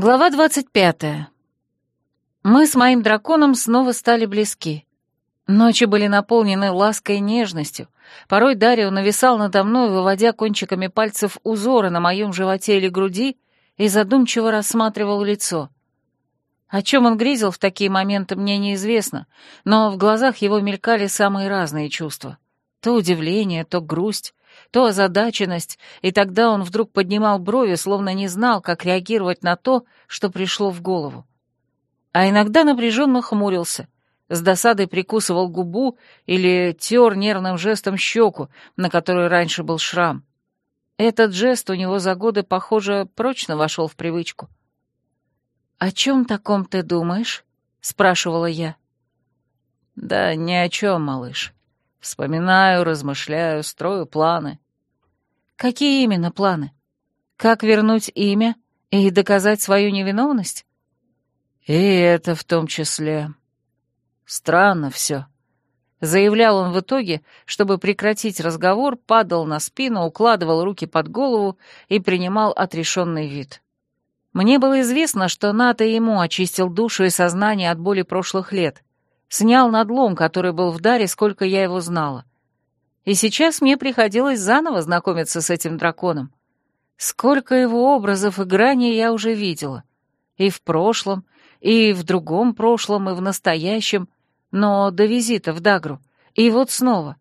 Глава двадцать пятая. Мы с моим драконом снова стали близки. Ночи были наполнены лаской и нежностью. Порой Дарио нависал надо мной, выводя кончиками пальцев узоры на моем животе или груди, и задумчиво рассматривал лицо. О чем он грезил в такие моменты, мне неизвестно, но в глазах его мелькали самые разные чувства. То удивление, то грусть, то озадаченность, и тогда он вдруг поднимал брови, словно не знал, как реагировать на то, что пришло в голову. А иногда напряженно хмурился, с досадой прикусывал губу или тер нервным жестом щеку, на которой раньше был шрам. Этот жест у него за годы, похоже, прочно вошел в привычку. «О чем таком ты думаешь?» — спрашивала я. «Да ни о чем, малыш. Вспоминаю, размышляю, строю планы. Какие именно планы? Как вернуть имя и доказать свою невиновность? И это в том числе. Странно все. Заявлял он в итоге, чтобы прекратить разговор, падал на спину, укладывал руки под голову и принимал отрешенный вид. Мне было известно, что Ната ему очистил душу и сознание от боли прошлых лет, Снял надлом, который был в даре, сколько я его знала. И сейчас мне приходилось заново знакомиться с этим драконом. Сколько его образов и граней я уже видела. И в прошлом, и в другом прошлом, и в настоящем, но до визита в Дагру. И вот снова.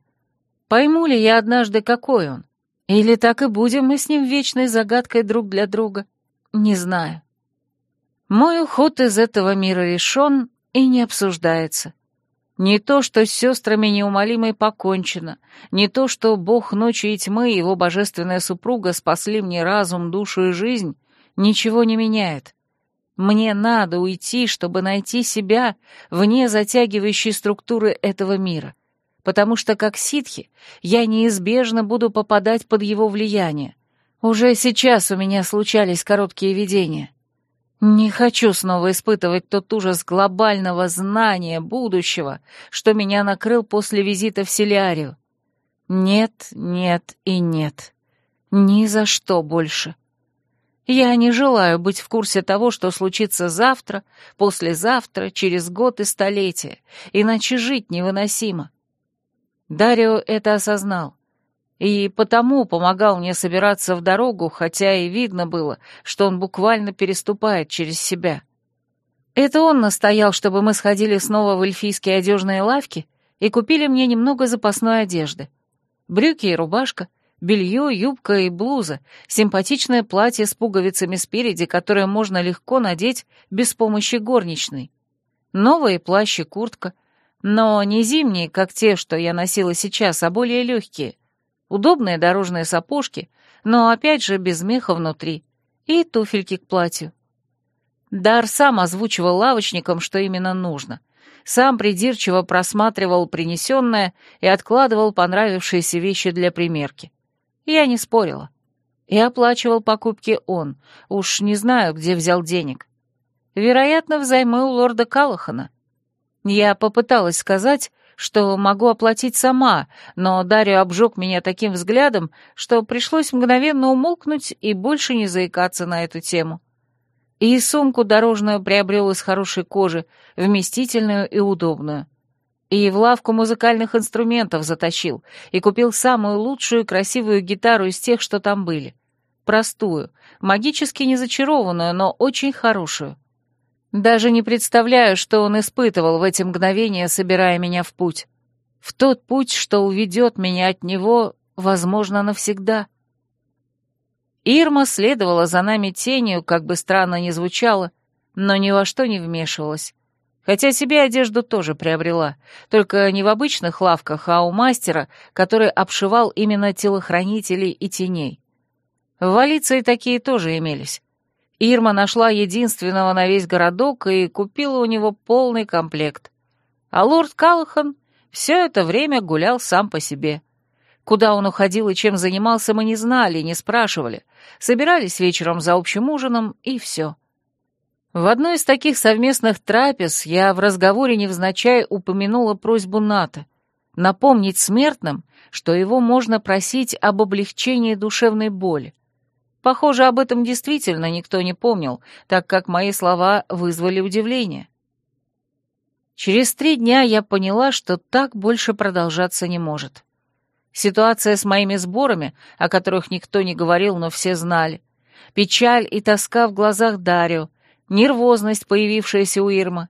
Пойму ли я однажды, какой он? Или так и будем мы с ним вечной загадкой друг для друга? Не знаю. Мой уход из этого мира решен и не обсуждается. Не то, что с сестрами неумолимой покончено, не то, что бог ночи и тьмы и его божественная супруга спасли мне разум, душу и жизнь, ничего не меняет. Мне надо уйти, чтобы найти себя вне затягивающей структуры этого мира, потому что, как ситхи, я неизбежно буду попадать под его влияние. Уже сейчас у меня случались короткие видения. Не хочу снова испытывать тот ужас глобального знания будущего, что меня накрыл после визита в Селиарию. Нет, нет и нет. Ни за что больше. Я не желаю быть в курсе того, что случится завтра, послезавтра, через год и столетие, иначе жить невыносимо. Дарио это осознал и потому помогал мне собираться в дорогу, хотя и видно было, что он буквально переступает через себя. Это он настоял, чтобы мы сходили снова в эльфийские одежные лавки и купили мне немного запасной одежды. Брюки и рубашка, белье, юбка и блуза, симпатичное платье с пуговицами спереди, которое можно легко надеть без помощи горничной. Новые плащ и куртка, но не зимние, как те, что я носила сейчас, а более легкие — удобные дорожные сапожки, но опять же без меха внутри, и туфельки к платью. Дар сам озвучивал лавочникам, что именно нужно. Сам придирчиво просматривал принесенное и откладывал понравившиеся вещи для примерки. Я не спорила. И оплачивал покупки он, уж не знаю, где взял денег. Вероятно, взаймы у лорда Калахана. Я попыталась сказать, что могу оплатить сама, но Дарья обжег меня таким взглядом, что пришлось мгновенно умолкнуть и больше не заикаться на эту тему. И сумку дорожную приобрел из хорошей кожи, вместительную и удобную. И в лавку музыкальных инструментов затащил, и купил самую лучшую красивую гитару из тех, что там были. Простую, магически не зачарованную, но очень хорошую. Даже не представляю, что он испытывал в эти мгновения, собирая меня в путь. В тот путь, что уведет меня от него, возможно, навсегда. Ирма следовала за нами тенью, как бы странно ни звучало, но ни во что не вмешивалась. Хотя себе одежду тоже приобрела, только не в обычных лавках, а у мастера, который обшивал именно телохранителей и теней. В Валиции такие тоже имелись. Ирма нашла единственного на весь городок и купила у него полный комплект. А лорд Калахан все это время гулял сам по себе. Куда он уходил и чем занимался, мы не знали, не спрашивали. Собирались вечером за общим ужином, и все. В одной из таких совместных трапез я в разговоре невзначай упомянула просьбу Ната напомнить смертным, что его можно просить об облегчении душевной боли. Похоже, об этом действительно никто не помнил, так как мои слова вызвали удивление. Через три дня я поняла, что так больше продолжаться не может. Ситуация с моими сборами, о которых никто не говорил, но все знали, печаль и тоска в глазах Дарио, нервозность, появившаяся у Ирма.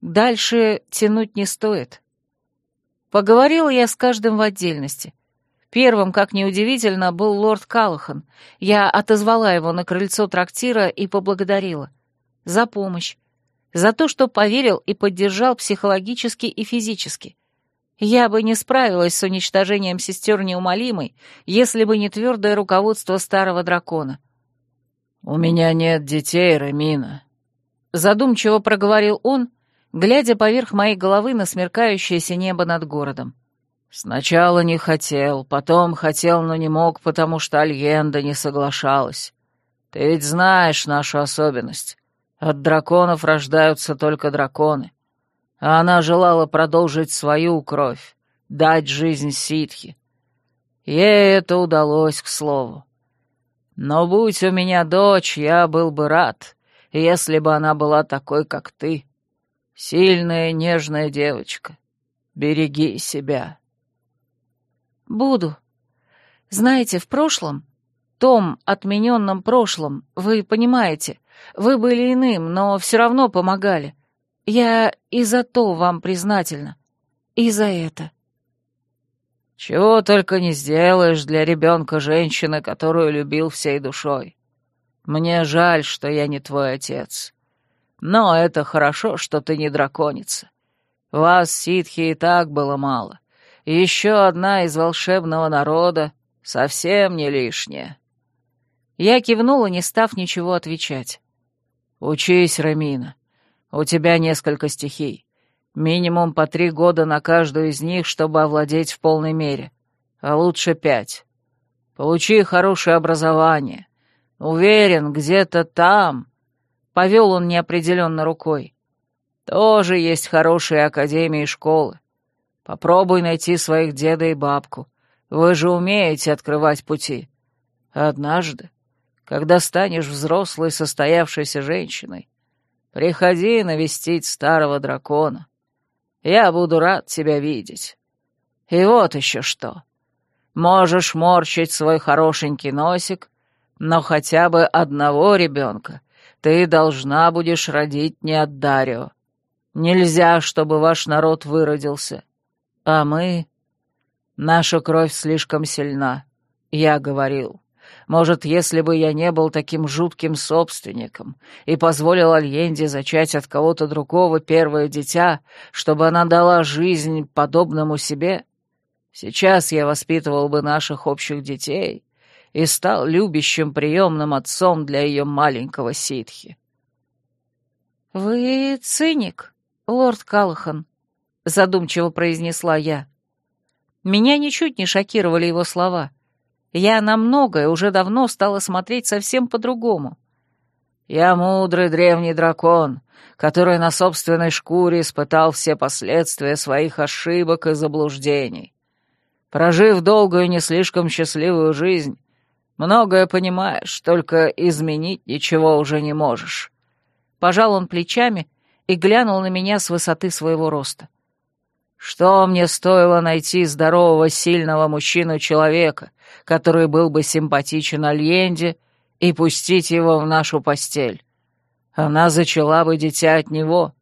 Дальше тянуть не стоит. Поговорила я с каждым в отдельности. Первым, как неудивительно, был лорд Калахан. Я отозвала его на крыльцо трактира и поблагодарила. За помощь, за то, что поверил и поддержал психологически и физически. Я бы не справилась с уничтожением сестер неумолимой, если бы не твердое руководство старого дракона. «У меня нет детей, Рамина», — задумчиво проговорил он, глядя поверх моей головы на смеркающееся небо над городом. «Сначала не хотел, потом хотел, но не мог, потому что Альенда не соглашалась. Ты ведь знаешь нашу особенность. От драконов рождаются только драконы. А она желала продолжить свою кровь, дать жизнь ситхи. Ей это удалось, к слову. Но будь у меня дочь, я был бы рад, если бы она была такой, как ты. Сильная, нежная девочка. Береги себя. Буду. Знаете, в прошлом, том отмененном прошлом, вы понимаете, вы были иным, но все равно помогали. Я и за то вам признательна. И за это. Чего только не сделаешь для ребенка женщины, которую любил всей душой. Мне жаль, что я не твой отец. Но это хорошо, что ты не драконица. Вас, ситхи, и так было мало. Еще одна из волшебного народа совсем не лишняя. Я кивнула, не став ничего отвечать. «Учись, Рамина. У тебя несколько стихий. Минимум по три года на каждую из них, чтобы овладеть в полной мере. А лучше пять. Получи хорошее образование. Уверен, где-то там...» Повел он неопределенно рукой. «Тоже есть хорошие академии и школы. Попробуй найти своих деда и бабку. Вы же умеете открывать пути. Однажды когда станешь взрослой состоявшейся женщиной, приходи навестить старого дракона. Я буду рад тебя видеть. И вот еще что. Можешь морщить свой хорошенький носик, но хотя бы одного ребенка ты должна будешь родить не от Дарио. Нельзя, чтобы ваш народ выродился. А мы... Наша кровь слишком сильна, я говорил. Может, если бы я не был таким жутким собственником и позволил Альенде зачать от кого-то другого первое дитя, чтобы она дала жизнь подобному себе, сейчас я воспитывал бы наших общих детей и стал любящим приемным отцом для ее маленького ситхи. «Вы циник, лорд Калахан», — задумчиво произнесла я. Меня ничуть не шокировали его слова — я на многое уже давно стала смотреть совсем по-другому. Я мудрый древний дракон, который на собственной шкуре испытал все последствия своих ошибок и заблуждений. Прожив долгую не слишком счастливую жизнь, многое понимаешь, только изменить ничего уже не можешь. Пожал он плечами и глянул на меня с высоты своего роста. Что мне стоило найти здорового, сильного мужчину-человека, который был бы симпатичен Альенде, и пустить его в нашу постель? Она зачала бы дитя от него.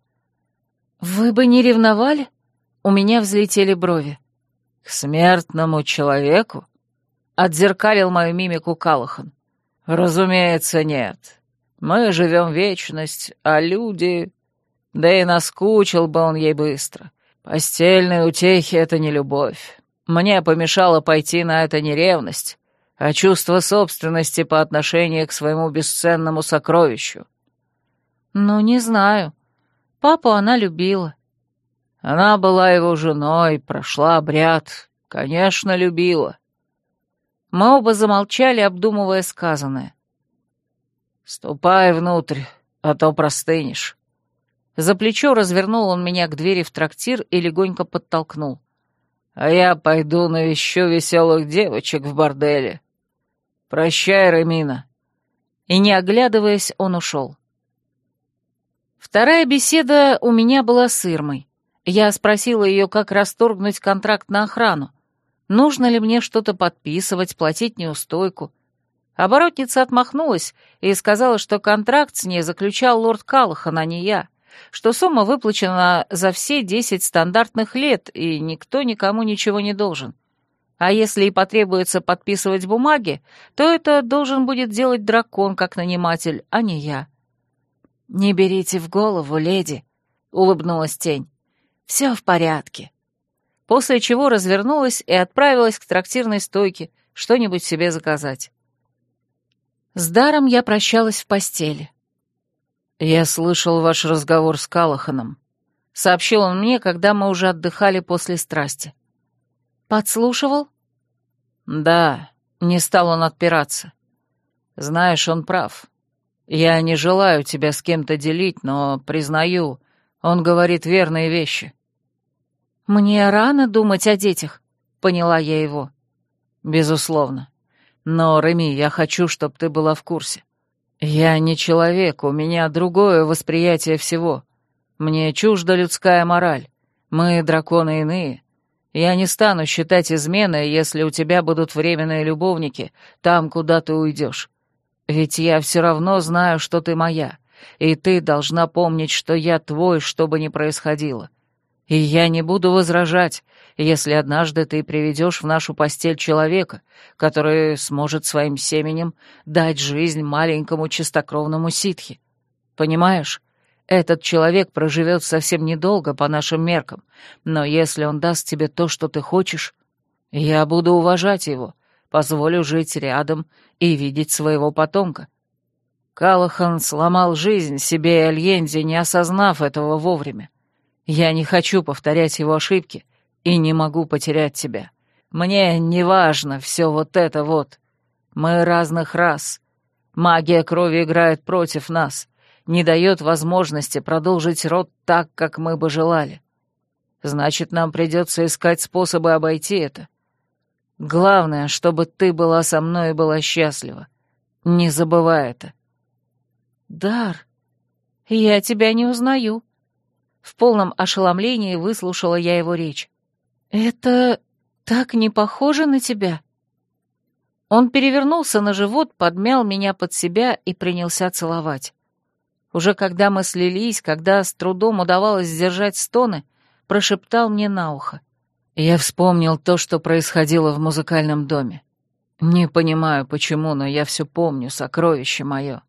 «Вы бы не ревновали?» У меня взлетели брови. «К смертному человеку?» — отзеркалил мою мимику Калахан. «Разумеется, нет. Мы живем вечность, а люди...» Да и наскучил бы он ей быстро. Постельные утехи — это не любовь. Мне помешало пойти на это не ревность, а чувство собственности по отношению к своему бесценному сокровищу. Ну, не знаю. Папу она любила. Она была его женой, прошла обряд. Конечно, любила. Мы оба замолчали, обдумывая сказанное. «Ступай внутрь, а то простынешь», за плечо развернул он меня к двери в трактир и легонько подтолкнул. «А я пойду навещу веселых девочек в борделе. Прощай, Ремина. И, не оглядываясь, он ушел. Вторая беседа у меня была с Ирмой. Я спросила ее, как расторгнуть контракт на охрану. Нужно ли мне что-то подписывать, платить неустойку. Оборотница отмахнулась и сказала, что контракт с ней заключал лорд Калахан, а не я, что сумма выплачена за все десять стандартных лет, и никто никому ничего не должен. А если и потребуется подписывать бумаги, то это должен будет делать дракон как наниматель, а не я. «Не берите в голову, леди», — улыбнулась тень. «Все в порядке». После чего развернулась и отправилась к трактирной стойке что-нибудь себе заказать. С даром я прощалась в постели. «Я слышал ваш разговор с Калаханом», — сообщил он мне, когда мы уже отдыхали после страсти. «Подслушивал?» «Да», — не стал он отпираться. «Знаешь, он прав. Я не желаю тебя с кем-то делить, но, признаю, он говорит верные вещи». «Мне рано думать о детях», — поняла я его. «Безусловно. Но, Реми, я хочу, чтобы ты была в курсе. Я не человек, у меня другое восприятие всего. Мне чужда людская мораль. Мы драконы иные. Я не стану считать изменой, если у тебя будут временные любовники там, куда ты уйдешь. Ведь я все равно знаю, что ты моя, и ты должна помнить, что я твой, что бы ни происходило. И я не буду возражать, если однажды ты приведешь в нашу постель человека, который сможет своим семенем дать жизнь маленькому чистокровному ситхе. Понимаешь? Этот человек проживет совсем недолго по нашим меркам, но если он даст тебе то, что ты хочешь, я буду уважать его, позволю жить рядом и видеть своего потомка. Калахан сломал жизнь себе и Альенде, не осознав этого вовремя. Я не хочу повторять его ошибки и не могу потерять тебя. Мне не важно все вот это вот. Мы разных рас. Магия крови играет против нас, не дает возможности продолжить род так, как мы бы желали. Значит, нам придется искать способы обойти это. Главное, чтобы ты была со мной и была счастлива. Не забывай это. Дар, я тебя не узнаю. В полном ошеломлении выслушала я его речь. «Это так не похоже на тебя?» Он перевернулся на живот, подмял меня под себя и принялся целовать. Уже когда мы слились, когда с трудом удавалось сдержать стоны, прошептал мне на ухо. Я вспомнил то, что происходило в музыкальном доме. Не понимаю, почему, но я все помню, сокровище мое.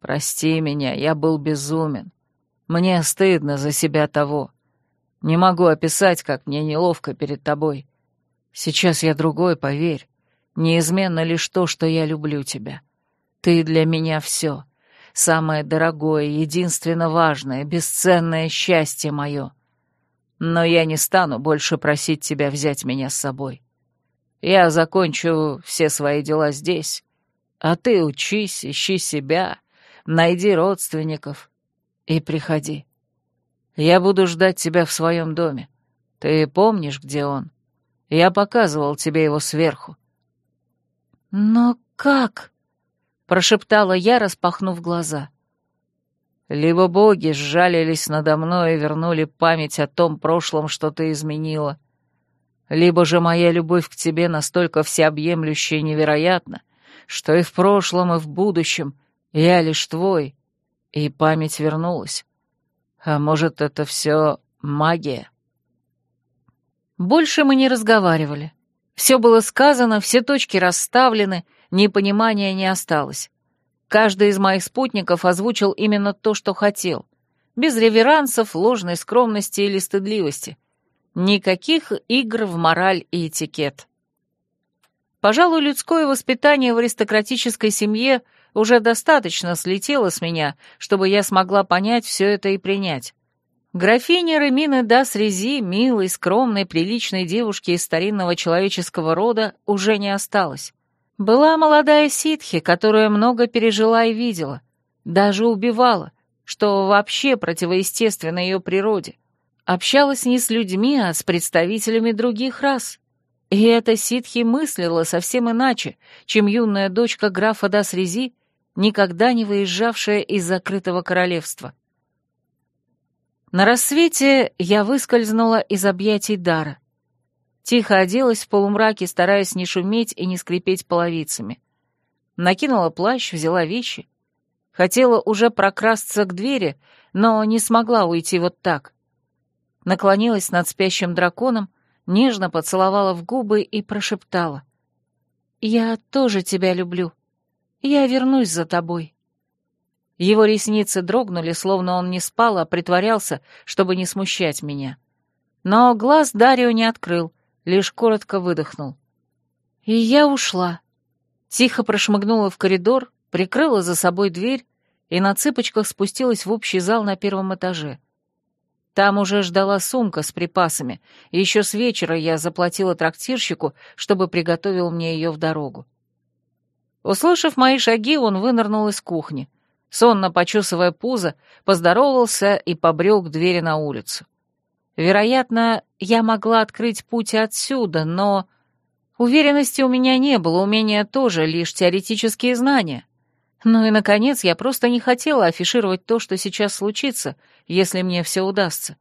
Прости меня, я был безумен. Мне стыдно за себя того. Не могу описать, как мне неловко перед тобой. Сейчас я другой, поверь. Неизменно лишь то, что я люблю тебя. Ты для меня все. Самое дорогое, единственно важное, бесценное счастье мое. Но я не стану больше просить тебя взять меня с собой. Я закончу все свои дела здесь, а ты учись, ищи себя, найди родственников, и приходи. Я буду ждать тебя в своем доме. Ты помнишь, где он? Я показывал тебе его сверху». «Но как?» — прошептала я, распахнув глаза. «Либо боги сжалились надо мной и вернули память о том прошлом, что ты изменила, либо же моя любовь к тебе настолько всеобъемлющая и невероятна, что и в прошлом, и в будущем я лишь твой, и память вернулась. А может, это все магия? Больше мы не разговаривали. Все было сказано, все точки расставлены, непонимания не осталось. Каждый из моих спутников озвучил именно то, что хотел. Без реверансов, ложной скромности или стыдливости. Никаких игр в мораль и этикет. Пожалуй, людское воспитание в аристократической семье — уже достаточно слетело с меня, чтобы я смогла понять все это и принять. Графиня Ремины Дас Рези, милой, скромной, приличной девушки из старинного человеческого рода, уже не осталось. Была молодая ситхи, которая много пережила и видела, даже убивала, что вообще противоестественно ее природе. Общалась не с людьми, а с представителями других рас. И эта ситхи мыслила совсем иначе, чем юная дочка графа Дас Рези никогда не выезжавшая из закрытого королевства. На рассвете я выскользнула из объятий Дара. Тихо оделась в полумраке, стараясь не шуметь и не скрипеть половицами. Накинула плащ, взяла вещи. Хотела уже прокрасться к двери, но не смогла уйти вот так. Наклонилась над спящим драконом, нежно поцеловала в губы и прошептала. «Я тоже тебя люблю. Я вернусь за тобой». Его ресницы дрогнули, словно он не спал, а притворялся, чтобы не смущать меня. Но глаз Дарио не открыл, лишь коротко выдохнул. И я ушла. Тихо прошмыгнула в коридор, прикрыла за собой дверь и на цыпочках спустилась в общий зал на первом этаже. Там уже ждала сумка с припасами, и еще с вечера я заплатила трактирщику, чтобы приготовил мне ее в дорогу. Услышав мои шаги, он вынырнул из кухни. Сонно почесывая пузо, поздоровался и побрел к двери на улицу. Вероятно, я могла открыть путь отсюда, но... Уверенности у меня не было, умения тоже, лишь теоретические знания. Ну и, наконец, я просто не хотела афишировать то, что сейчас случится, если мне все удастся.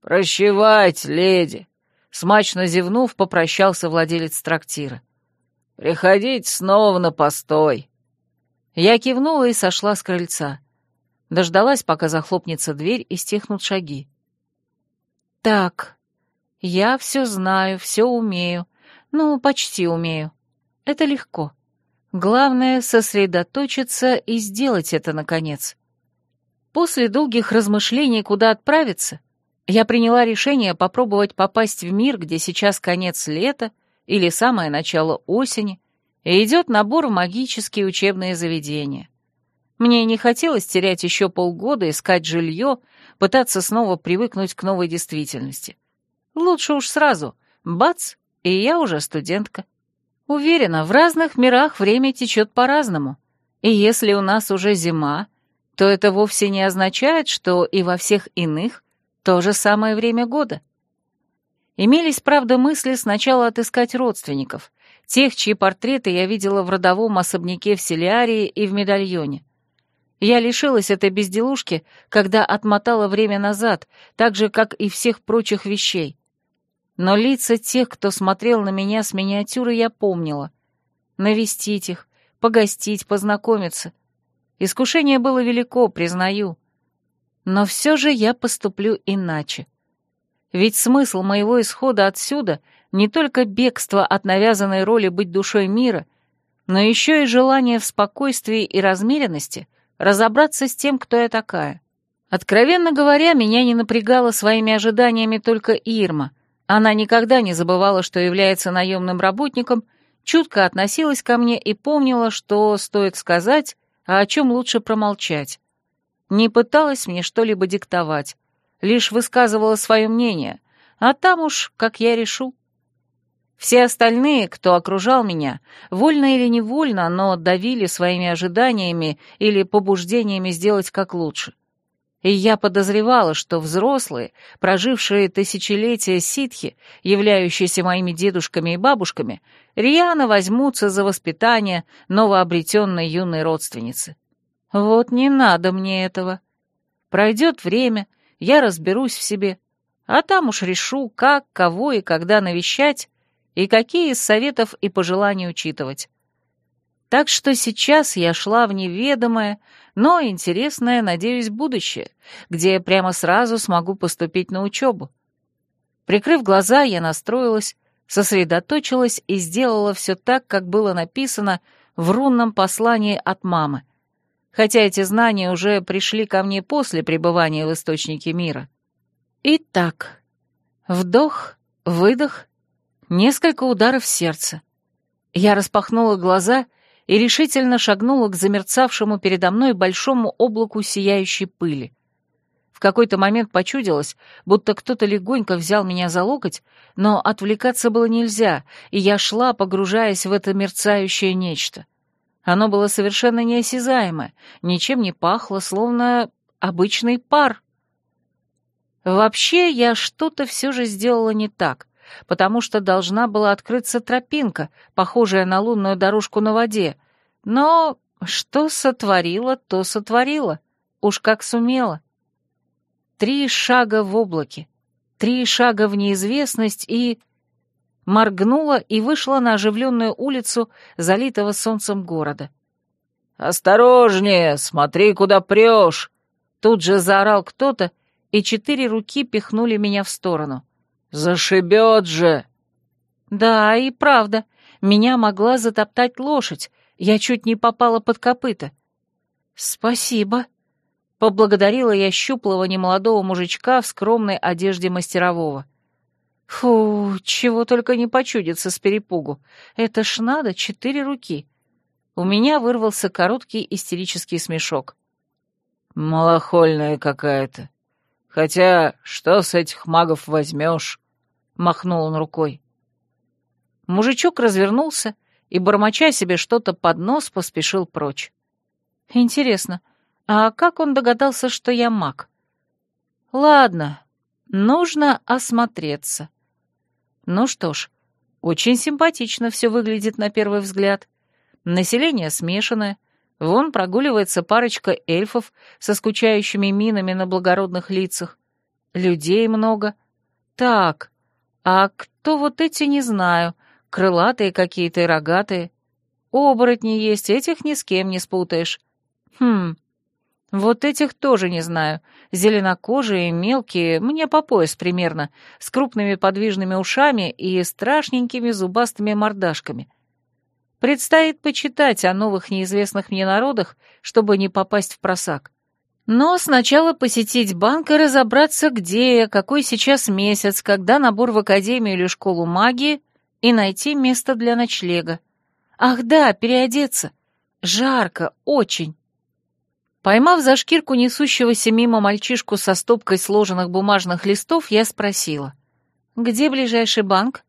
«Прощевать, леди!» Смачно зевнув, попрощался владелец трактира. «Приходите снова на постой!» Я кивнула и сошла с крыльца. Дождалась, пока захлопнется дверь и стихнут шаги. «Так, я все знаю, все умею. Ну, почти умею. Это легко. Главное — сосредоточиться и сделать это, наконец. После долгих размышлений, куда отправиться, я приняла решение попробовать попасть в мир, где сейчас конец лета или самое начало осени, и идет набор в магические учебные заведения. Мне не хотелось терять еще полгода, искать жилье, пытаться снова привыкнуть к новой действительности. Лучше уж сразу, бац, и я уже студентка. Уверена, в разных мирах время течет по-разному. И если у нас уже зима, то это вовсе не означает, что и во всех иных то же самое время года. Имелись, правда, мысли сначала отыскать родственников, тех, чьи портреты я видела в родовом особняке в Селиарии и в медальоне. Я лишилась этой безделушки, когда отмотала время назад, так же, как и всех прочих вещей. Но лица тех, кто смотрел на меня с миниатюры, я помнила. Навестить их, погостить, познакомиться. Искушение было велико, признаю. Но все же я поступлю иначе. Ведь смысл моего исхода отсюда не только бегство от навязанной роли быть душой мира, но еще и желание в спокойствии и размеренности разобраться с тем, кто я такая. Откровенно говоря, меня не напрягала своими ожиданиями только Ирма, она никогда не забывала, что является наемным работником, чутко относилась ко мне и помнила, что стоит сказать, а о чем лучше промолчать. Не пыталась мне что-либо диктовать, лишь высказывала свое мнение, а там уж, как я решу. Все остальные, кто окружал меня, вольно или невольно, но давили своими ожиданиями или побуждениями сделать как лучше. И я подозревала, что взрослые, прожившие тысячелетия ситхи, являющиеся моими дедушками и бабушками, рьяно возьмутся за воспитание новообретенной юной родственницы. Вот не надо мне этого. Пройдет время, я разберусь в себе, а там уж решу, как, кого и когда навещать, и какие из советов и пожеланий учитывать. Так что сейчас я шла в неведомое, но интересное, надеюсь, будущее, где я прямо сразу смогу поступить на учебу. Прикрыв глаза, я настроилась, сосредоточилась и сделала все так, как было написано в рунном послании от мамы, хотя эти знания уже пришли ко мне после пребывания в Источнике мира. Итак, вдох, выдох, несколько ударов сердца. Я распахнула глаза — и решительно шагнула к замерцавшему передо мной большому облаку сияющей пыли. В какой-то момент почудилось, будто кто-то легонько взял меня за локоть, но отвлекаться было нельзя, и я шла, погружаясь в это мерцающее нечто. Оно было совершенно неосязаемое, ничем не пахло, словно обычный пар. Вообще, я что-то все же сделала не так потому что должна была открыться тропинка, похожая на лунную дорожку на воде, но Что сотворила, то сотворила. Уж как сумела. Три шага в облаке, три шага в неизвестность и... Моргнула и вышла на оживленную улицу, залитого солнцем города. «Осторожнее! Смотри, куда прешь!» Тут же заорал кто-то, и четыре руки пихнули меня в сторону. «Зашибет же!» Да, и правда, меня могла затоптать лошадь, я чуть не попала под копыта. «Спасибо», — поблагодарила я щуплого немолодого мужичка в скромной одежде мастерового. Фу, чего только не почудится с перепугу. Это ж надо четыре руки. У меня вырвался короткий истерический смешок. «Малохольная какая-то. Хотя, что с этих магов возьмешь?» — махнул он рукой. Мужичок развернулся и, бормоча себе что-то под нос, поспешил прочь. Интересно, а как он догадался, что я маг? Ладно, нужно осмотреться. Ну что ж, очень симпатично все выглядит на первый взгляд. Население смешанное, вон прогуливается парочка эльфов со скучающими минами на благородных лицах. Людей много. Так, а кто вот эти, не знаю, — Крылатые какие-то и рогатые. Оборотни есть, этих ни с кем не спутаешь. Хм, вот этих тоже не знаю. Зеленокожие, мелкие, мне по пояс примерно, с крупными подвижными ушами и страшненькими зубастыми мордашками. Предстоит почитать о новых неизвестных мне народах, чтобы не попасть в просак. Но сначала посетить банк и разобраться, где я, какой сейчас месяц, когда набор в академию или школу магии, и найти место для ночлега. Ах да, переодеться. Жарко, очень. Поймав за шкирку несущегося мимо мальчишку со стопкой сложенных бумажных листов, я спросила. «Где ближайший банк?»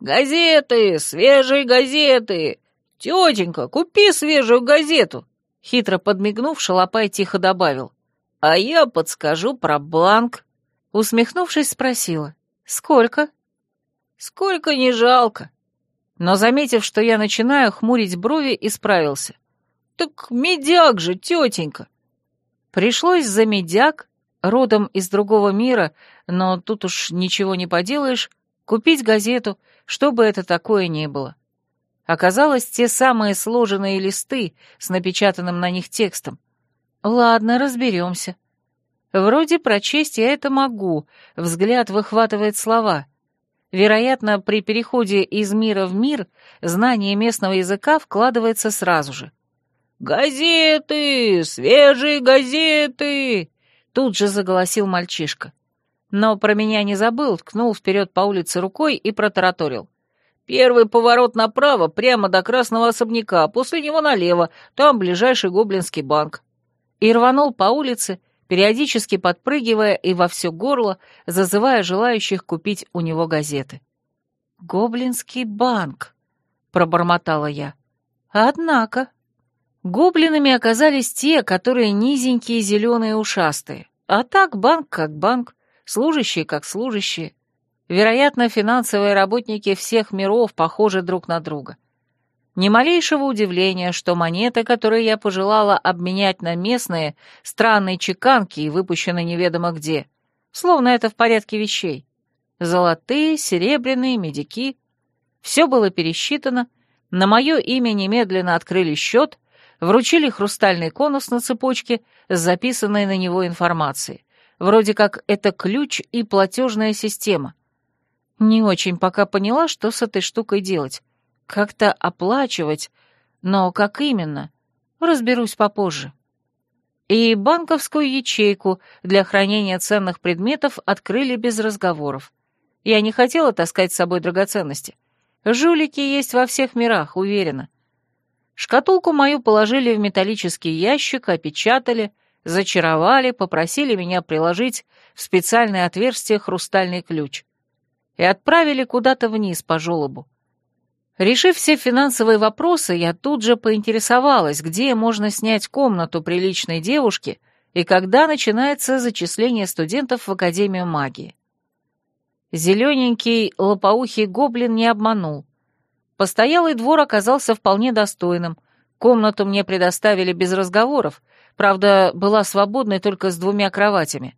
«Газеты! Свежие газеты! Тетенька, купи свежую газету!» Хитро подмигнув, Шалопай тихо добавил. «А я подскажу про банк». Усмехнувшись, спросила. «Сколько?» Сколько не жалко. Но, заметив, что я начинаю хмурить брови, исправился. Так медяк же, тетенька. Пришлось за медяк, родом из другого мира, но тут уж ничего не поделаешь, купить газету, чтобы это такое не было. Оказалось, те самые сложенные листы с напечатанным на них текстом. Ладно, разберемся. Вроде прочесть я это могу, взгляд выхватывает слова — Вероятно, при переходе из мира в мир знание местного языка вкладывается сразу же. «Газеты! Свежие газеты!» Тут же заголосил мальчишка. Но про меня не забыл, ткнул вперед по улице рукой и протараторил. «Первый поворот направо, прямо до красного особняка, после него налево, там ближайший гоблинский банк». И рванул по улице, периодически подпрыгивая и во все горло, зазывая желающих купить у него газеты. «Гоблинский банк», — пробормотала я. «Однако...» Гоблинами оказались те, которые низенькие, зеленые, ушастые. А так банк как банк, служащие как служащие. Вероятно, финансовые работники всех миров похожи друг на друга. Ни малейшего удивления, что монеты, которые я пожелала обменять на местные, странные чеканки и выпущены неведомо где, словно это в порядке вещей. Золотые, серебряные, медики. Все было пересчитано, на мое имя немедленно открыли счет, вручили хрустальный конус на цепочке с записанной на него информацией. Вроде как это ключ и платежная система. Не очень пока поняла, что с этой штукой делать. Как-то оплачивать, но как именно, разберусь попозже. И банковскую ячейку для хранения ценных предметов открыли без разговоров. Я не хотела таскать с собой драгоценности. Жулики есть во всех мирах, уверена. Шкатулку мою положили в металлический ящик, опечатали, зачаровали, попросили меня приложить в специальное отверстие хрустальный ключ. И отправили куда-то вниз по желобу. Решив все финансовые вопросы, я тут же поинтересовалась, где можно снять комнату приличной девушки и когда начинается зачисление студентов в Академию магии. Зелененький лопоухий гоблин не обманул. Постоялый двор оказался вполне достойным, Комнату мне предоставили без разговоров, правда, была свободной только с двумя кроватями.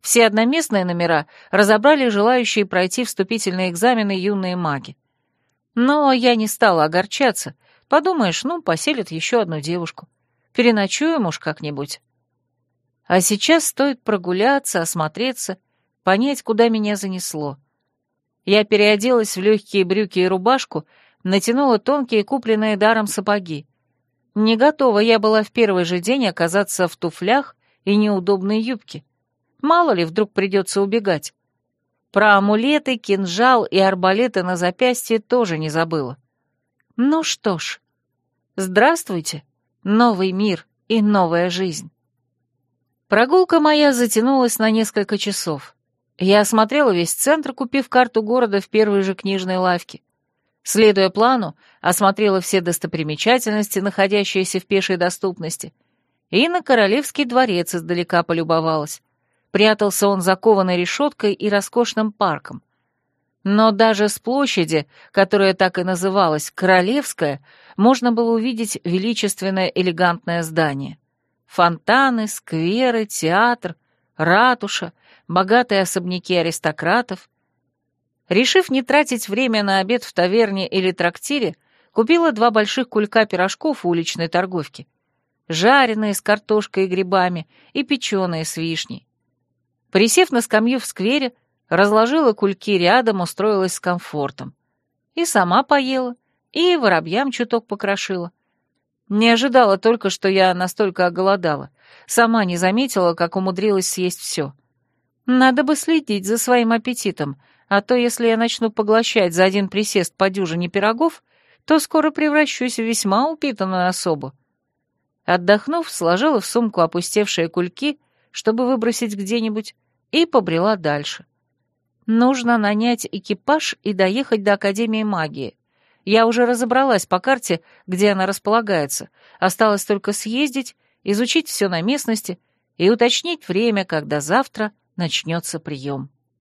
Все одноместные номера разобрали желающие пройти вступительные экзамены юные маги. Но я не стала огорчаться. Подумаешь, ну, поселят еще одну девушку. Переночуем уж как-нибудь. А сейчас стоит прогуляться, осмотреться, понять, куда меня занесло. Я переоделась в легкие брюки и рубашку, натянула тонкие купленные даром сапоги. Не готова я была в первый же день оказаться в туфлях и неудобной юбке. Мало ли, вдруг придется убегать. Про амулеты, кинжал и арбалеты на запястье тоже не забыла. Ну что ж, здравствуйте, новый мир и новая жизнь. Прогулка моя затянулась на несколько часов. Я осмотрела весь центр, купив карту города в первой же книжной лавке. Следуя плану, осмотрела все достопримечательности, находящиеся в пешей доступности, и на Королевский дворец издалека полюбовалась. Прятался он закованной решеткой и роскошным парком. Но даже с площади, которая так и называлась Королевская, можно было увидеть величественное элегантное здание — Фонтаны, скверы, театр, ратуша, богатые особняки аристократов. Решив не тратить время на обед в таверне или трактире, купила два больших кулька пирожков у уличной торговки. Жареные с картошкой и грибами и печеные с вишней. Присев на скамью в сквере, разложила кульки рядом, устроилась с комфортом. И сама поела, и воробьям чуток покрошила. Не ожидала только, что я настолько оголодала. Сама не заметила, как умудрилась съесть все. Надо бы следить за своим аппетитом, а то если я начну поглощать за один присест по дюжине пирогов, то скоро превращусь в весьма упитанную особу. Отдохнув, сложила в сумку опустевшие кульки, чтобы выбросить где-нибудь, и побрела дальше. Нужно нанять экипаж и доехать до Академии магии. Я уже разобралась по карте, где она располагается. Осталось только съездить, изучить все на местности и уточнить время, когда завтра начнется прием.